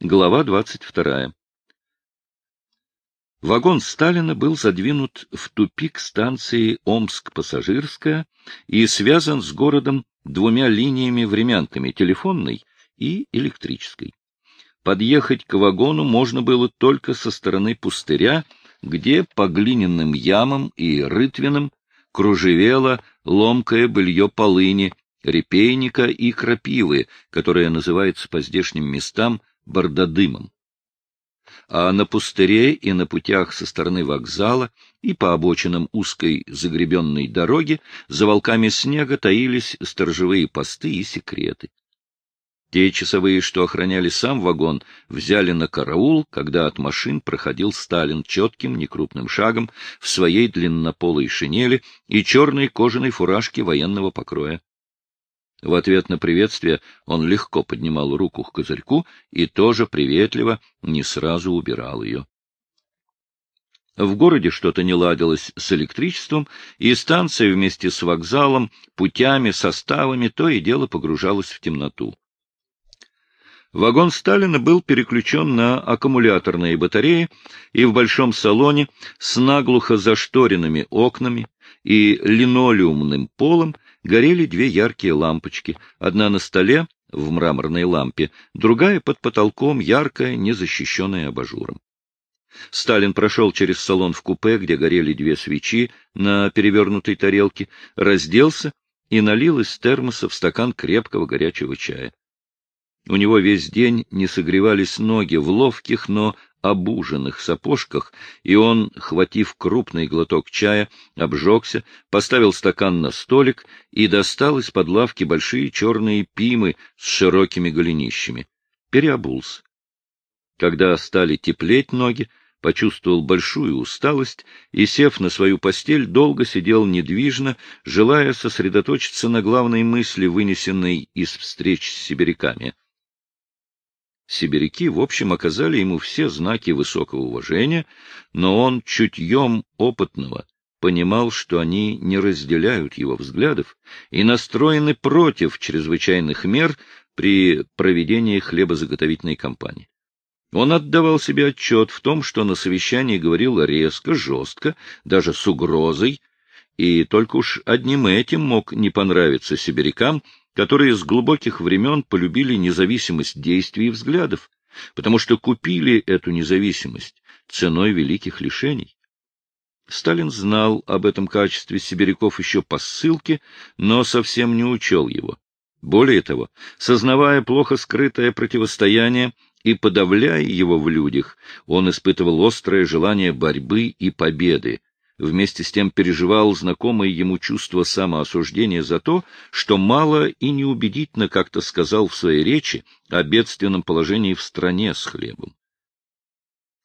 Глава 22. Вагон Сталина был задвинут в тупик станции Омск-Пассажирская и связан с городом двумя линиями-времянками — телефонной и электрической. Подъехать к вагону можно было только со стороны пустыря, где по глиняным ямам и рытвинам кружевело ломкое былье полыни, репейника и крапивы, которое называется по здешним местам бардадымом. А на пустыре и на путях со стороны вокзала и по обочинам узкой загребенной дороги за волками снега таились сторожевые посты и секреты. Те часовые, что охраняли сам вагон, взяли на караул, когда от машин проходил Сталин четким, некрупным шагом в своей длиннополой шинели и черной кожаной фуражке военного покроя. В ответ на приветствие он легко поднимал руку к козырьку и тоже приветливо, не сразу убирал ее. В городе что-то не ладилось с электричеством, и станция вместе с вокзалом, путями, составами то и дело погружалась в темноту. Вагон Сталина был переключен на аккумуляторные батареи, и в большом салоне с наглухо зашторенными окнами и линолеумным полом горели две яркие лампочки, одна на столе в мраморной лампе, другая под потолком, яркая, незащищенная абажуром. Сталин прошел через салон в купе, где горели две свечи на перевернутой тарелке, разделся и налил из термоса в стакан крепкого горячего чая. У него весь день не согревались ноги в ловких, но обуженных сапожках, и он, хватив крупный глоток чая, обжегся, поставил стакан на столик и достал из-под лавки большие черные пимы с широкими голенищами. Переобулся. Когда стали теплеть ноги, почувствовал большую усталость и, сев на свою постель, долго сидел недвижно, желая сосредоточиться на главной мысли, вынесенной из встреч с сибиряками — Сибиряки, в общем, оказали ему все знаки высокого уважения, но он чутьем опытного понимал, что они не разделяют его взглядов и настроены против чрезвычайных мер при проведении хлебозаготовительной кампании. Он отдавал себе отчет в том, что на совещании говорил резко, жестко, даже с угрозой, и только уж одним этим мог не понравиться сибирякам, которые с глубоких времен полюбили независимость действий и взглядов, потому что купили эту независимость ценой великих лишений. Сталин знал об этом качестве сибиряков еще по ссылке, но совсем не учел его. Более того, сознавая плохо скрытое противостояние и подавляя его в людях, он испытывал острое желание борьбы и победы, вместе с тем переживал знакомое ему чувство самоосуждения за то, что мало и неубедительно как-то сказал в своей речи о бедственном положении в стране с хлебом.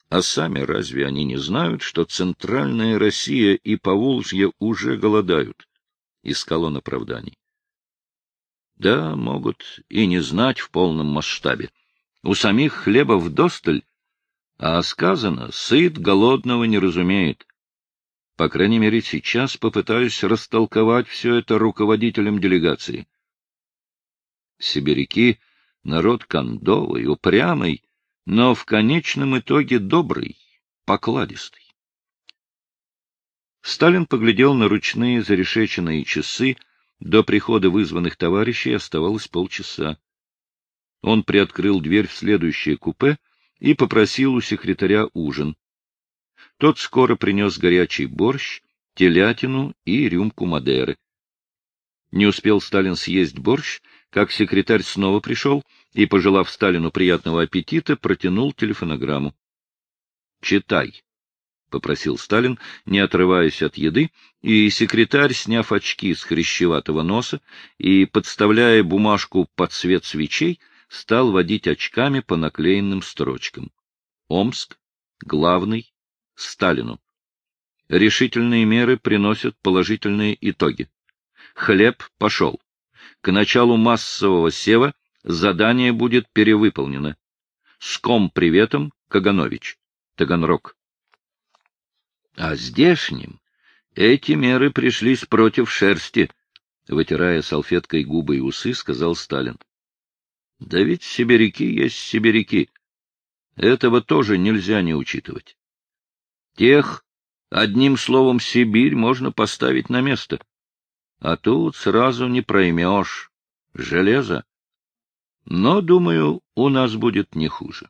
А сами разве они не знают, что центральная Россия и Поволжье уже голодают? Искал он оправданий. Да, могут и не знать в полном масштабе. У самих хлеба вдосталь, а сказано, сыт голодного не разумеет. По крайней мере, сейчас попытаюсь растолковать все это руководителям делегации. Сибиряки — народ кондовый, упрямый, но в конечном итоге добрый, покладистый. Сталин поглядел на ручные зарешеченные часы. До прихода вызванных товарищей оставалось полчаса. Он приоткрыл дверь в следующее купе и попросил у секретаря ужин. Тот скоро принес горячий борщ, телятину и рюмку Мадеры. Не успел Сталин съесть борщ, как секретарь снова пришел и, пожелав Сталину приятного аппетита, протянул телефонограмму. — Читай, — попросил Сталин, не отрываясь от еды, и секретарь, сняв очки с хрящеватого носа и подставляя бумажку под цвет свечей, стал водить очками по наклеенным строчкам. Омск, главный, Сталину. Решительные меры приносят положительные итоги. Хлеб пошел. К началу массового сева задание будет перевыполнено. С ком приветом Каганович, Таганрог. А здешним эти меры пришлись против шерсти, вытирая салфеткой губы и усы, сказал Сталин. Да ведь сибиряки есть сибиряки. Этого тоже нельзя не учитывать. Тех, одним словом, Сибирь можно поставить на место. А тут сразу не проймешь. Железо. Но, думаю, у нас будет не хуже.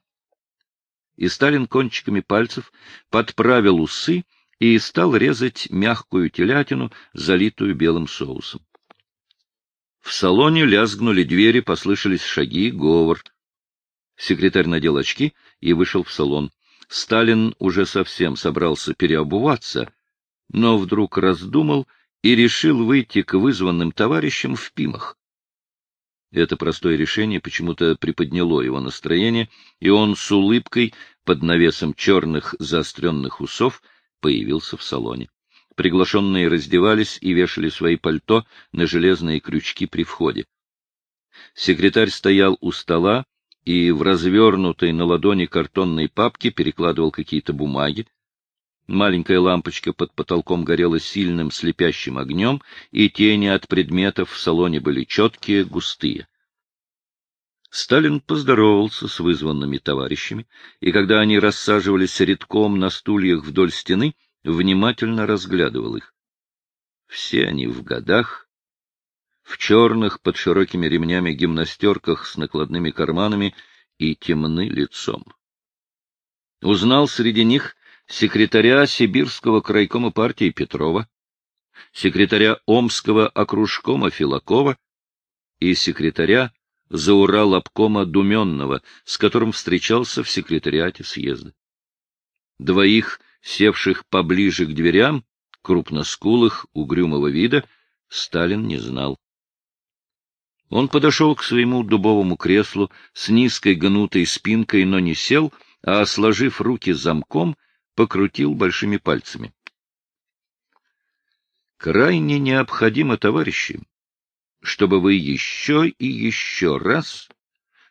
И Сталин кончиками пальцев подправил усы и стал резать мягкую телятину, залитую белым соусом. В салоне лязгнули двери, послышались шаги, говор. Секретарь надел очки и вышел в салон. Сталин уже совсем собрался переобуваться, но вдруг раздумал и решил выйти к вызванным товарищам в Пимах. Это простое решение почему-то приподняло его настроение, и он с улыбкой под навесом черных заостренных усов появился в салоне. Приглашенные раздевались и вешали свои пальто на железные крючки при входе. Секретарь стоял у стола и в развернутой на ладони картонной папке перекладывал какие-то бумаги. Маленькая лампочка под потолком горела сильным слепящим огнем, и тени от предметов в салоне были четкие, густые. Сталин поздоровался с вызванными товарищами, и когда они рассаживались редком на стульях вдоль стены, внимательно разглядывал их. Все они в годах, в черных под широкими ремнями гимнастерках с накладными карманами и темны лицом. Узнал среди них секретаря Сибирского крайкома партии Петрова, секретаря Омского окружкома Филакова и секретаря Заурал обкома Думенного, с которым встречался в секретариате съезда. Двоих, севших поближе к дверям, крупноскулых, угрюмого вида, Сталин не знал. Он подошел к своему дубовому креслу с низкой гнутой спинкой, но не сел, а, сложив руки замком, покрутил большими пальцами. Крайне необходимо, товарищи, чтобы вы еще и еще раз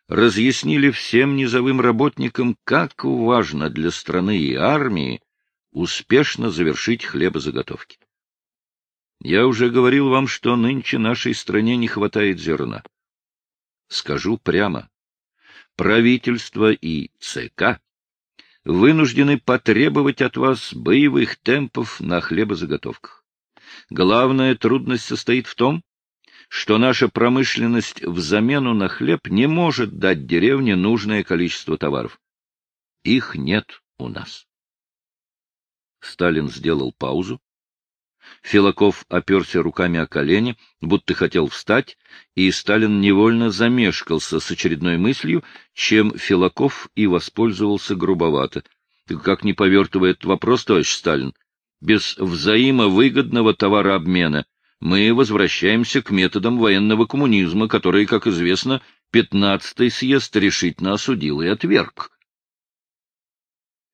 разъяснили всем низовым работникам, как важно для страны и армии успешно завершить хлебозаготовки. Я уже говорил вам, что нынче нашей стране не хватает зерна. Скажу прямо. Правительство и ЦК вынуждены потребовать от вас боевых темпов на хлебозаготовках. Главная трудность состоит в том, что наша промышленность в замену на хлеб не может дать деревне нужное количество товаров. Их нет у нас. Сталин сделал паузу. Филаков оперся руками о колени, будто хотел встать, и Сталин невольно замешкался с очередной мыслью, чем Филаков и воспользовался грубовато. Как не повертывает вопрос, товарищ Сталин, без взаимовыгодного товарообмена мы возвращаемся к методам военного коммунизма, которые, как известно, пятнадцатый съезд решительно осудил и отверг.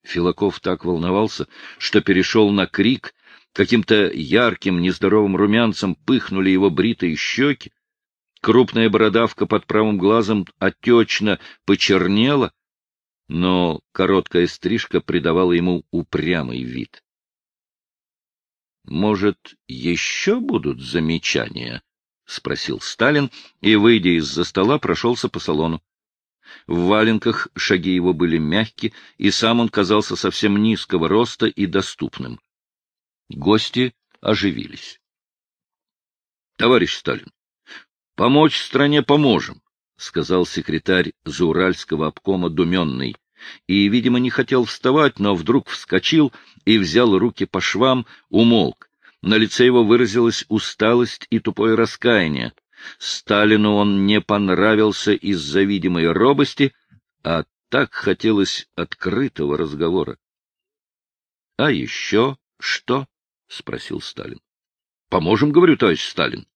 Филаков так волновался, что перешел на крик, каким-то ярким, нездоровым румянцем пыхнули его бритые щеки, крупная бородавка под правым глазом отечно почернела, но короткая стрижка придавала ему упрямый вид. Может, еще будут замечания? — спросил Сталин и, выйдя из-за стола, прошелся по салону. В валенках шаги его были мягкие, и сам он казался совсем низкого роста и доступным. Гости оживились. — Товарищ Сталин, помочь стране поможем, — сказал секретарь Зауральского обкома Думенный и, видимо, не хотел вставать, но вдруг вскочил и взял руки по швам, умолк. На лице его выразилась усталость и тупое раскаяние. Сталину он не понравился из-за видимой робости, а так хотелось открытого разговора. — А еще что? — спросил Сталин. — Поможем, говорю, товарищ Сталин.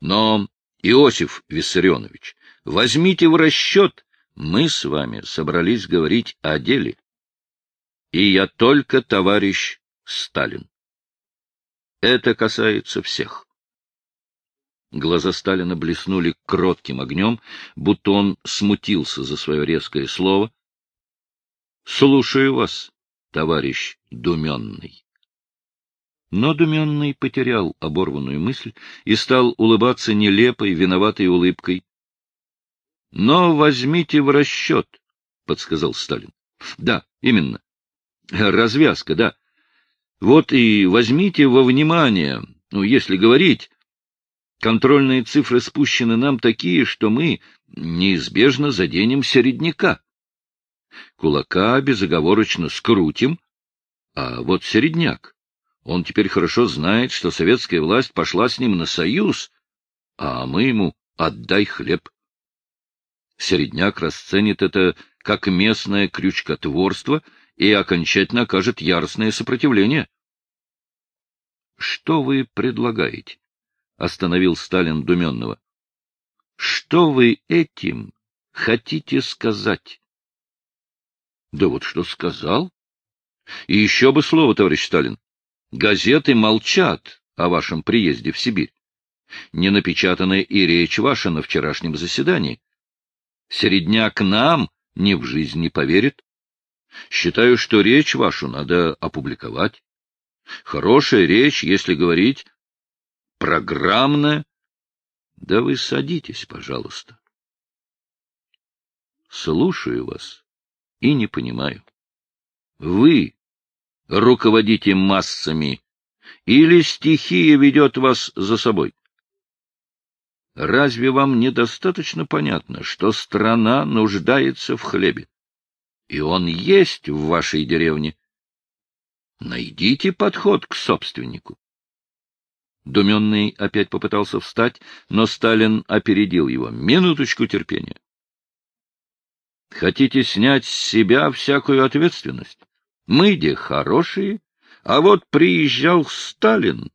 Но, Иосиф Виссарионович, возьмите в расчет мы с вами собрались говорить о деле. И я только товарищ Сталин. Это касается всех. Глаза Сталина блеснули кротким огнем, будто он смутился за свое резкое слово. — Слушаю вас, товарищ Думенный. Но Думенный потерял оборванную мысль и стал улыбаться нелепой, виноватой улыбкой, — Но возьмите в расчет, — подсказал Сталин. Да, именно. Развязка, да. Вот и возьмите во внимание, ну, если говорить, контрольные цифры спущены нам такие, что мы неизбежно заденем середняка. Кулака безоговорочно скрутим, а вот середняк. Он теперь хорошо знает, что советская власть пошла с ним на союз, а мы ему отдай хлеб. Середняк расценит это как местное крючкотворство и окончательно окажет яростное сопротивление. — Что вы предлагаете? — остановил Сталин Думенного. — Что вы этим хотите сказать? — Да вот что сказал. И еще бы слово, товарищ Сталин. Газеты молчат о вашем приезде в Сибирь. Не напечатана и речь ваша на вчерашнем заседании. Середняк нам ни в жизнь не поверит. Считаю, что речь вашу надо опубликовать. Хорошая речь, если говорить, программная. Да вы садитесь, пожалуйста. Слушаю вас и не понимаю. Вы руководите массами или стихия ведет вас за собой? Разве вам недостаточно понятно, что страна нуждается в хлебе? И он есть в вашей деревне. Найдите подход к собственнику. Думенный опять попытался встать, но Сталин опередил его. Минуточку терпения. Хотите снять с себя всякую ответственность? Мы де хорошие, а вот приезжал Сталин,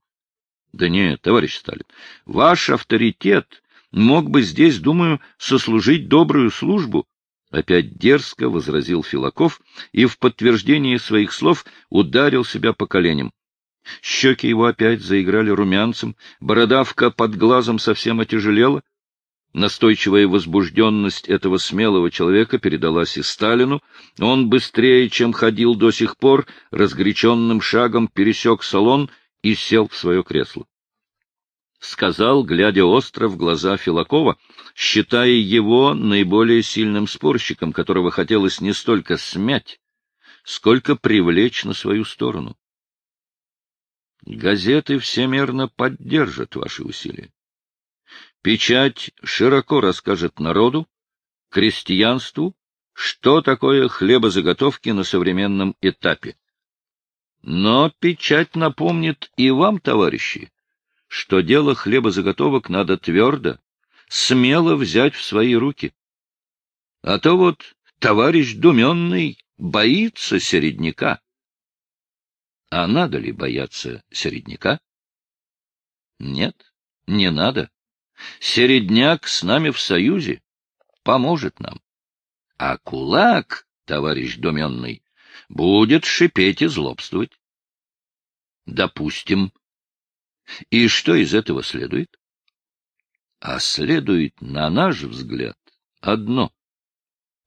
да нет, товарищ Сталин, ваш авторитет мог бы здесь, думаю, сослужить добрую службу. Опять дерзко возразил Филаков и в подтверждение своих слов ударил себя по коленям. Щеки его опять заиграли румянцем, бородавка под глазом совсем отяжелела. Настойчивая возбужденность этого смелого человека передалась и Сталину. Он быстрее, чем ходил до сих пор, разгоряченным шагом пересек салон — и сел в свое кресло. Сказал, глядя остро в глаза Филакова, считая его наиболее сильным спорщиком, которого хотелось не столько смять, сколько привлечь на свою сторону. Газеты всемерно поддержат ваши усилия. Печать широко расскажет народу, крестьянству, что такое хлебозаготовки на современном этапе. Но печать напомнит и вам, товарищи, что дело хлебозаготовок надо твердо, смело взять в свои руки. А то вот товарищ Думенный боится середняка. А надо ли бояться середняка? Нет, не надо. Середняк с нами в союзе, поможет нам. А кулак, товарищ Думенный, будет шипеть и злобствовать. Допустим. И что из этого следует? А следует, на наш взгляд, одно.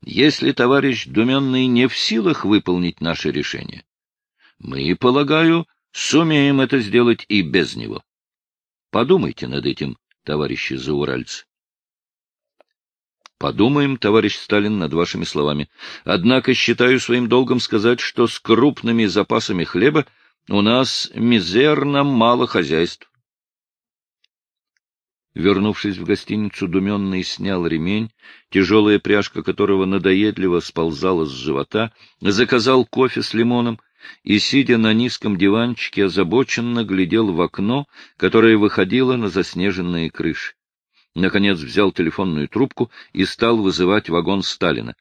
Если товарищ Думенный не в силах выполнить наше решение, мы, полагаю, сумеем это сделать и без него. Подумайте над этим, товарищи зауральцы. Подумаем, товарищ Сталин, над вашими словами. Однако считаю своим долгом сказать, что с крупными запасами хлеба у нас мизерно мало хозяйств. Вернувшись в гостиницу, Думенный снял ремень, тяжелая пряжка которого надоедливо сползала с живота, заказал кофе с лимоном и, сидя на низком диванчике, озабоченно глядел в окно, которое выходило на заснеженные крыши. Наконец взял телефонную трубку и стал вызывать вагон Сталина.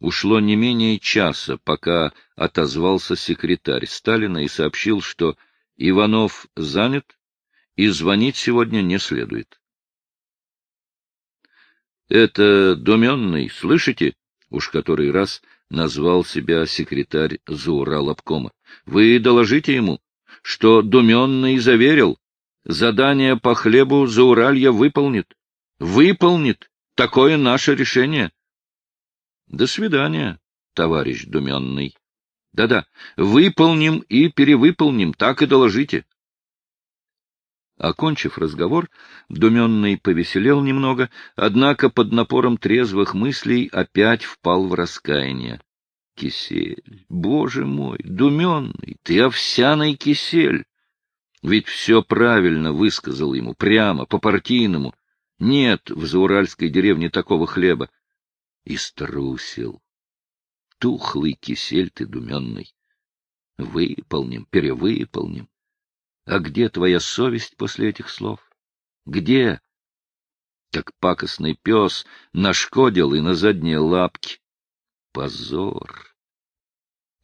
Ушло не менее часа, пока отозвался секретарь Сталина и сообщил, что Иванов занят и звонить сегодня не следует. — Это Думенный, слышите? — уж который раз назвал себя секретарь Заура обкома. — Вы доложите ему, что Думенный заверил, Задание по хлебу Зауралья выполнит. Выполнит. Такое наше решение. До свидания, товарищ Думенный. Да-да, выполним и перевыполним, так и доложите. Окончив разговор, Думенный повеселел немного, однако под напором трезвых мыслей опять впал в раскаяние. кисель, боже мой, думенный, ты овсяный кисель. Ведь все правильно высказал ему, прямо, по-партийному. Нет в зауральской деревне такого хлеба. И струсил. Тухлый кисель ты думенный. Выполним, перевыполним. А где твоя совесть после этих слов? Где? Как пакостный пес нашкодил и на задние лапки. Позор!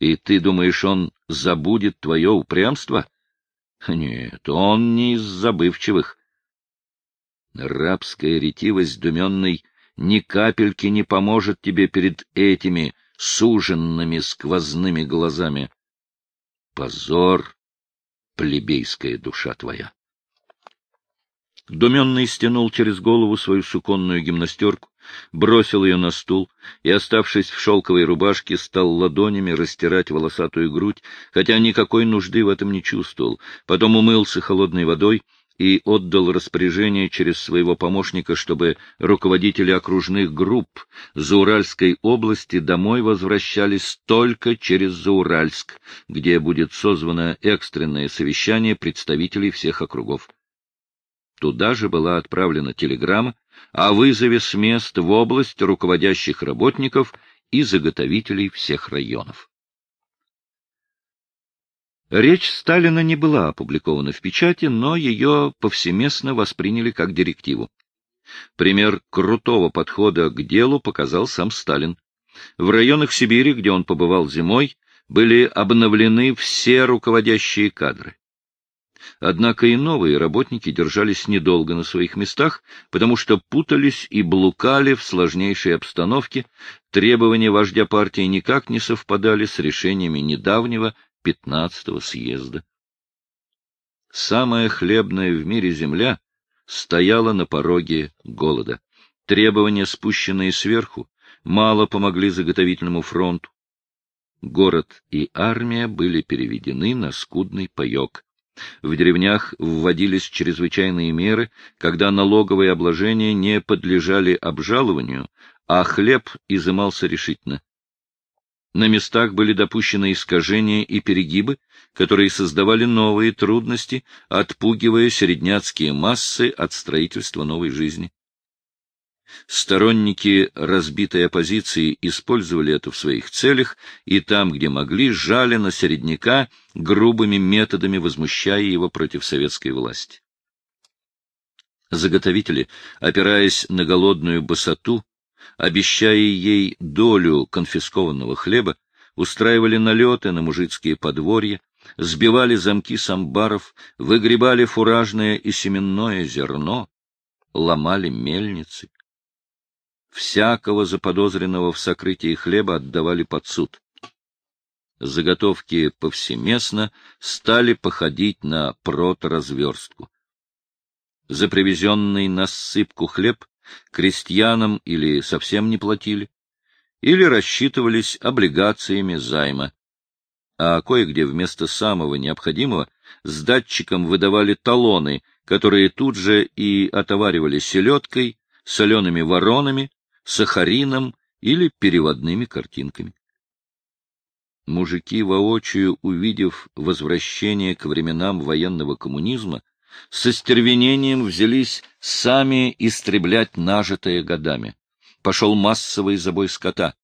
И ты думаешь, он забудет твое упрямство? Нет, он не из забывчивых. Рабская ретивость думенной ни капельки не поможет тебе перед этими суженными сквозными глазами. Позор, плебейская душа твоя! Думенный стянул через голову свою суконную гимнастерку, бросил ее на стул и, оставшись в шелковой рубашке, стал ладонями растирать волосатую грудь, хотя никакой нужды в этом не чувствовал. Потом умылся холодной водой и отдал распоряжение через своего помощника, чтобы руководители окружных групп Зауральской области домой возвращались только через Зауральск, где будет созвано экстренное совещание представителей всех округов. Туда же была отправлена телеграмма о вызове с мест в область руководящих работников и заготовителей всех районов. Речь Сталина не была опубликована в печати, но ее повсеместно восприняли как директиву. Пример крутого подхода к делу показал сам Сталин. В районах Сибири, где он побывал зимой, были обновлены все руководящие кадры. Однако и новые работники держались недолго на своих местах, потому что путались и блукали в сложнейшей обстановке, требования вождя партии никак не совпадали с решениями недавнего 15-го съезда. Самая хлебная в мире земля стояла на пороге голода. Требования, спущенные сверху, мало помогли заготовительному фронту. Город и армия были переведены на скудный паек. В деревнях вводились чрезвычайные меры, когда налоговые обложения не подлежали обжалованию, а хлеб изымался решительно. На местах были допущены искажения и перегибы, которые создавали новые трудности, отпугивая середняцкие массы от строительства новой жизни. Сторонники разбитой оппозиции использовали это в своих целях и там, где могли, жали на середняка грубыми методами, возмущая его против советской власти. Заготовители, опираясь на голодную босоту, обещая ей долю конфискованного хлеба, устраивали налеты на мужицкие подворья, сбивали замки с амбаров, выгребали фуражное и семенное зерно, ломали мельницы, Всякого заподозренного в сокрытии хлеба отдавали под суд. Заготовки повсеместно стали походить на проторазверстку. За привезенный на ссыпку хлеб крестьянам или совсем не платили, или рассчитывались облигациями займа, а кое-где вместо самого необходимого с датчиком выдавали талоны, которые тут же и отоваривали селедкой, солеными воронами сахарином или переводными картинками. Мужики, воочию увидев возвращение к временам военного коммунизма, со стервенением взялись сами истреблять нажитое годами. Пошел массовый забой скота.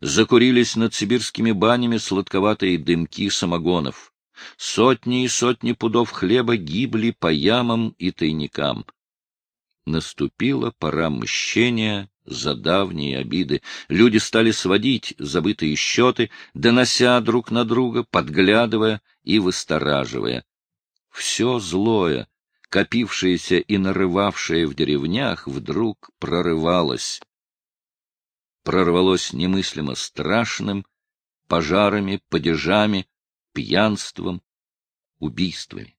Закурились над сибирскими банями сладковатые дымки самогонов. Сотни и сотни пудов хлеба гибли по ямам и тайникам. Наступила пора мщения за давние обиды. Люди стали сводить забытые счеты, донося друг на друга, подглядывая и выстораживая. Все злое, копившееся и нарывавшее в деревнях, вдруг прорывалось. Прорвалось немыслимо страшным, пожарами, падежами, пьянством, убийствами.